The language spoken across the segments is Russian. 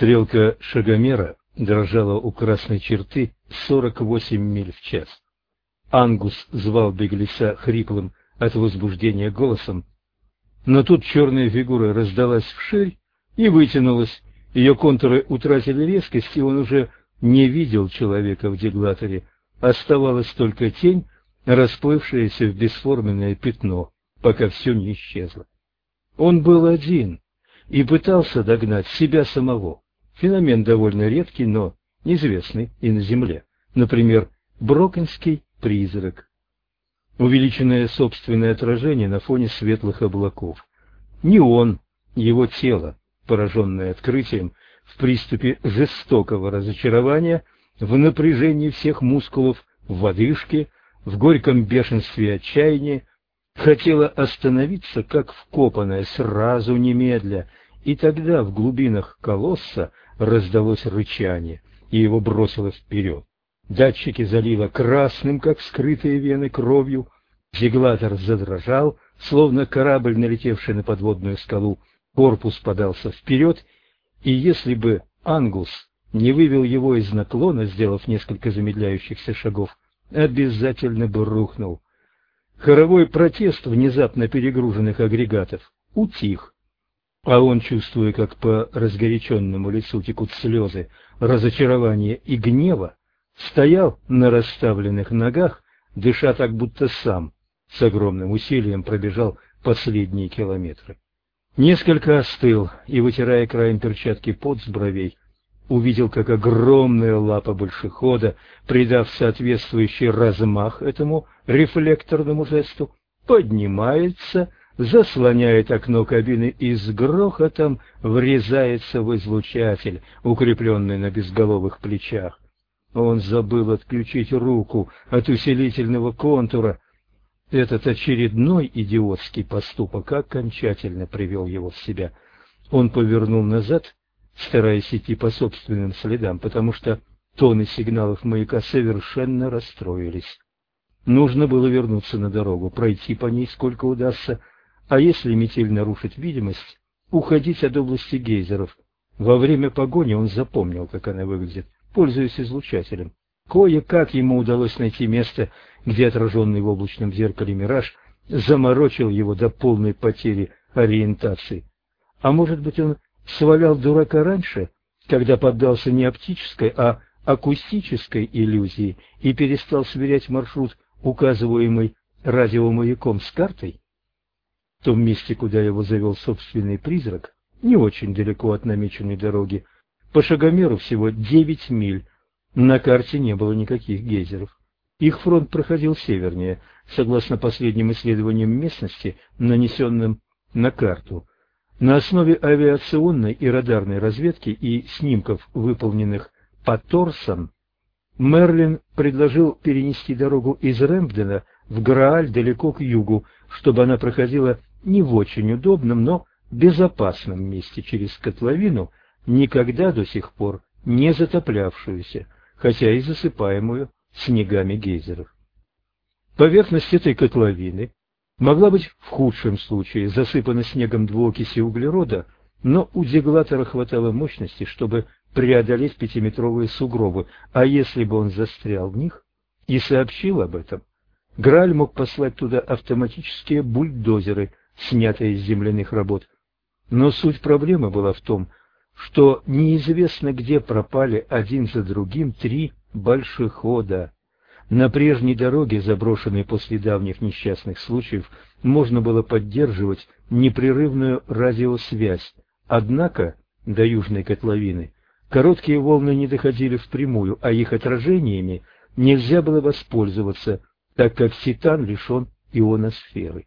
Стрелка шагомера дрожала у красной черты сорок восемь миль в час. Ангус звал беглеца хриплым от возбуждения голосом, но тут черная фигура раздалась вширь и вытянулась. Ее контуры утратили резкость, и он уже не видел человека в деглаторе. Оставалась только тень, расплывшаяся в бесформенное пятно, пока все не исчезло. Он был один и пытался догнать себя самого. Феномен довольно редкий, но известный и на Земле. Например, брокенский призрак. Увеличенное собственное отражение на фоне светлых облаков. Не он, его тело, пораженное открытием, в приступе жестокого разочарования, в напряжении всех мускулов, в одышке, в горьком бешенстве отчаяния, хотела остановиться, как вкопанная, сразу немедля, и тогда в глубинах колосса раздалось рычание, и его бросило вперед. Датчики залило красным, как скрытые вены, кровью. Зиглатор задрожал, словно корабль, налетевший на подводную скалу. Корпус подался вперед, и если бы Ангус не вывел его из наклона, сделав несколько замедляющихся шагов, обязательно бы рухнул. Хоровой протест внезапно перегруженных агрегатов утих, а он, чувствуя, как по разгоряченному лицу текут слезы разочарования и гнева, стоял на расставленных ногах, дыша так, будто сам с огромным усилием пробежал последние километры. Несколько остыл и, вытирая краем перчатки пот с бровей, увидел, как огромная лапа большехода, придав соответствующий размах этому рефлекторному жесту, поднимается заслоняет окно кабины и с грохотом врезается в излучатель, укрепленный на безголовых плечах. Он забыл отключить руку от усилительного контура. Этот очередной идиотский поступок окончательно привел его в себя. Он повернул назад, стараясь идти по собственным следам, потому что тоны сигналов маяка совершенно расстроились. Нужно было вернуться на дорогу, пройти по ней сколько удастся, а если метель нарушит видимость, уходить от области гейзеров. Во время погони он запомнил, как она выглядит, пользуясь излучателем. Кое-как ему удалось найти место, где отраженный в облачном зеркале мираж заморочил его до полной потери ориентации. А может быть, он свалял дурака раньше, когда поддался не оптической, а акустической иллюзии и перестал сверять маршрут, указываемый радиомаяком с картой? Том месте, куда его завел собственный призрак, не очень далеко от намеченной дороги, по шагомеру всего девять миль. На карте не было никаких гейзеров. Их фронт проходил севернее, согласно последним исследованиям местности, нанесенным на карту. На основе авиационной и радарной разведки и снимков, выполненных по торсам, Мерлин предложил перенести дорогу из Рэмпдена в Грааль далеко к югу, чтобы она проходила не в очень удобном, но безопасном месте через котловину, никогда до сих пор не затоплявшуюся, хотя и засыпаемую снегами гейзеров. Поверхность этой котловины могла быть в худшем случае засыпана снегом двуокиси углерода, но у деглатора хватало мощности, чтобы преодолеть пятиметровые сугробы, а если бы он застрял в них и сообщил об этом, Граль мог послать туда автоматические бульдозеры, снятые из земляных работ. Но суть проблемы была в том, что неизвестно где пропали один за другим три большехода. На прежней дороге, заброшенной после давних несчастных случаев, можно было поддерживать непрерывную радиосвязь, однако до южной котловины короткие волны не доходили впрямую, а их отражениями нельзя было воспользоваться, так как Титан лишен ионосферы.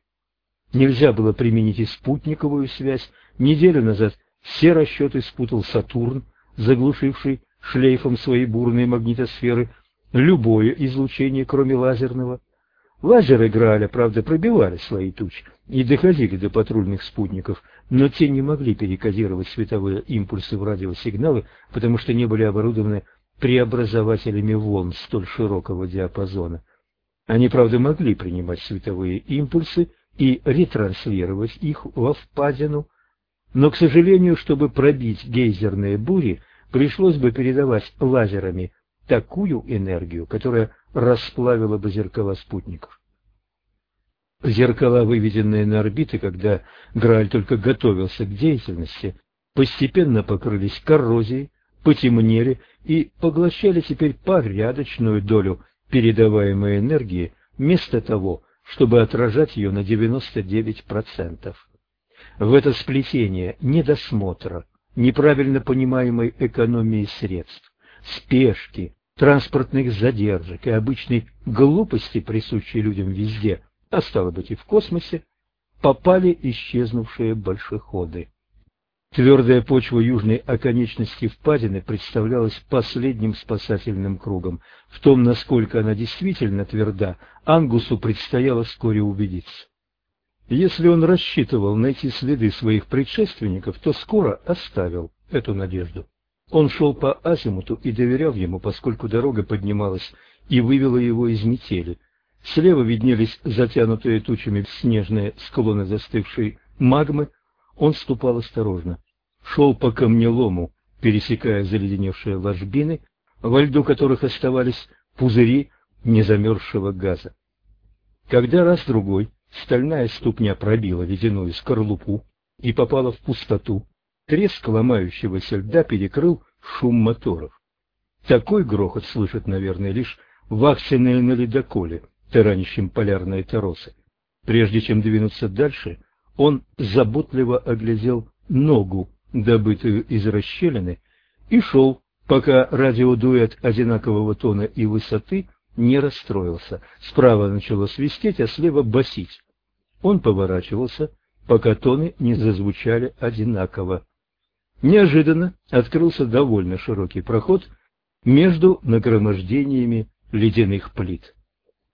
Нельзя было применить и спутниковую связь. Неделю назад все расчеты спутал Сатурн, заглушивший шлейфом своей бурной магнитосферы любое излучение, кроме лазерного. Лазеры Грааля, правда, пробивали свои тучи и доходили до патрульных спутников, но те не могли перекодировать световые импульсы в радиосигналы, потому что не были оборудованы преобразователями волн столь широкого диапазона. Они, правда, могли принимать световые импульсы и ретранслировать их во впадину, Но, к сожалению, чтобы пробить гейзерные бури, пришлось бы передавать лазерами такую энергию, которая расплавила бы зеркала спутников. Зеркала, выведенные на орбиты, когда Грааль только готовился к деятельности, постепенно покрылись коррозией, потемнели и поглощали теперь порядочную долю передаваемой энергии, вместо того, чтобы отражать ее на 99%. В это сплетение недосмотра, неправильно понимаемой экономии средств, спешки, транспортных задержек и обычной глупости, присущей людям везде, а стало быть и в космосе, попали исчезнувшие большеходы. Твердая почва южной оконечности впадины представлялась последним спасательным кругом. В том, насколько она действительно тверда, Ангусу предстояло вскоре убедиться. Если он рассчитывал найти следы своих предшественников, то скоро оставил эту надежду. Он шел по азимуту и доверял ему, поскольку дорога поднималась и вывела его из метели. Слева виднелись затянутые тучами снежные склоны застывшей магмы. Он ступал осторожно шел по камнелому, пересекая заледеневшие ложбины, во льду которых оставались пузыри незамерзшего газа. Когда раз-другой стальная ступня пробила ледяную скорлупу и попала в пустоту, треск ломающегося льда перекрыл шум моторов. Такой грохот слышат, наверное, лишь вахтенные на ледоколе, таранящем полярные торосы. Прежде чем двинуться дальше, он заботливо оглядел ногу добытую из расщелины, и шел, пока радиодуэт одинакового тона и высоты не расстроился. Справа начало свистеть, а слева басить. Он поворачивался, пока тоны не зазвучали одинаково. Неожиданно открылся довольно широкий проход между нагромождениями ледяных плит.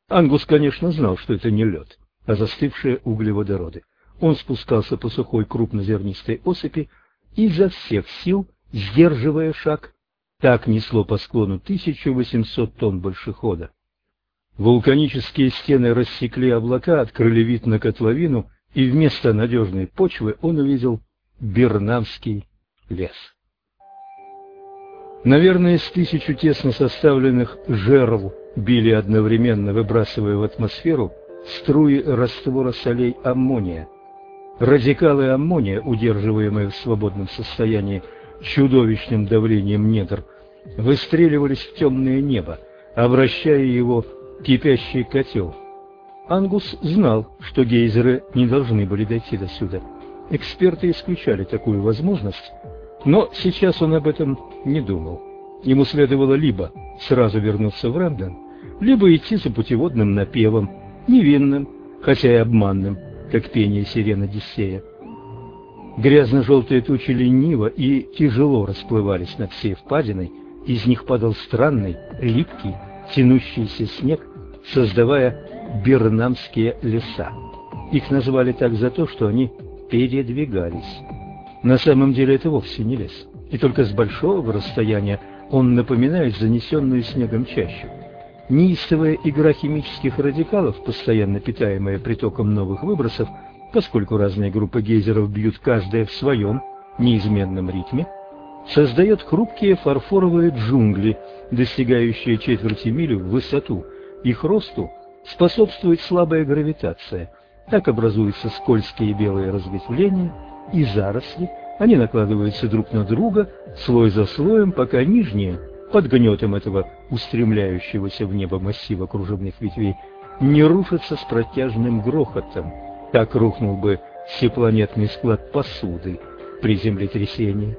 Ангус, конечно, знал, что это не лед, а застывшие углеводороды. Он спускался по сухой крупнозернистой осыпи, изо всех сил, сдерживая шаг. Так несло по склону 1800 тонн большехода. Вулканические стены рассекли облака, открыли вид на котловину, и вместо надежной почвы он увидел Бернамский лес. Наверное, с тысячу тесно составленных жерл били одновременно, выбрасывая в атмосферу струи раствора солей аммония. Радикалы аммония, удерживаемые в свободном состоянии чудовищным давлением недр, выстреливались в темное небо, обращая его в кипящий котел. Ангус знал, что гейзеры не должны были дойти до сюда. Эксперты исключали такую возможность, но сейчас он об этом не думал. Ему следовало либо сразу вернуться в Рамден, либо идти за путеводным напевом, невинным, хотя и обманным, как пение сирен Одиссея. Грязно-желтые тучи лениво и тяжело расплывались над всей впадиной, из них падал странный, липкий, тянущийся снег, создавая бернамские леса. Их назвали так за то, что они передвигались. На самом деле это вовсе не лес, и только с большого расстояния он напоминает занесенную снегом чащу. Неистовая игра химических радикалов, постоянно питаемая притоком новых выбросов, поскольку разные группы гейзеров бьют каждая в своем неизменном ритме, создает хрупкие фарфоровые джунгли, достигающие четверти мили в высоту. Их росту способствует слабая гравитация. Так образуются скользкие белые разветвления и заросли. Они накладываются друг на друга, слой за слоем, пока нижние под гнетом этого устремляющегося в небо массива кружевных ветвей не рушится с протяжным грохотом. Так рухнул бы всепланетный склад посуды при землетрясении.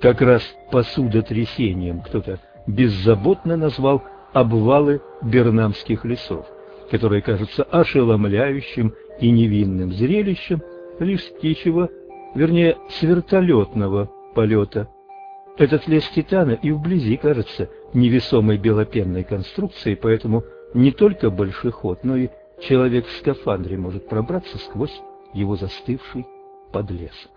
Как раз посудотрясением кто-то беззаботно назвал обвалы бернамских лесов, которые кажутся ошеломляющим и невинным зрелищем лишь птичьего, вернее, с вертолетного полета. Этот лес Титана и вблизи кажется невесомой белопенной конструкцией, поэтому не только большой ход, но и человек в скафандре может пробраться сквозь его застывший подлесок.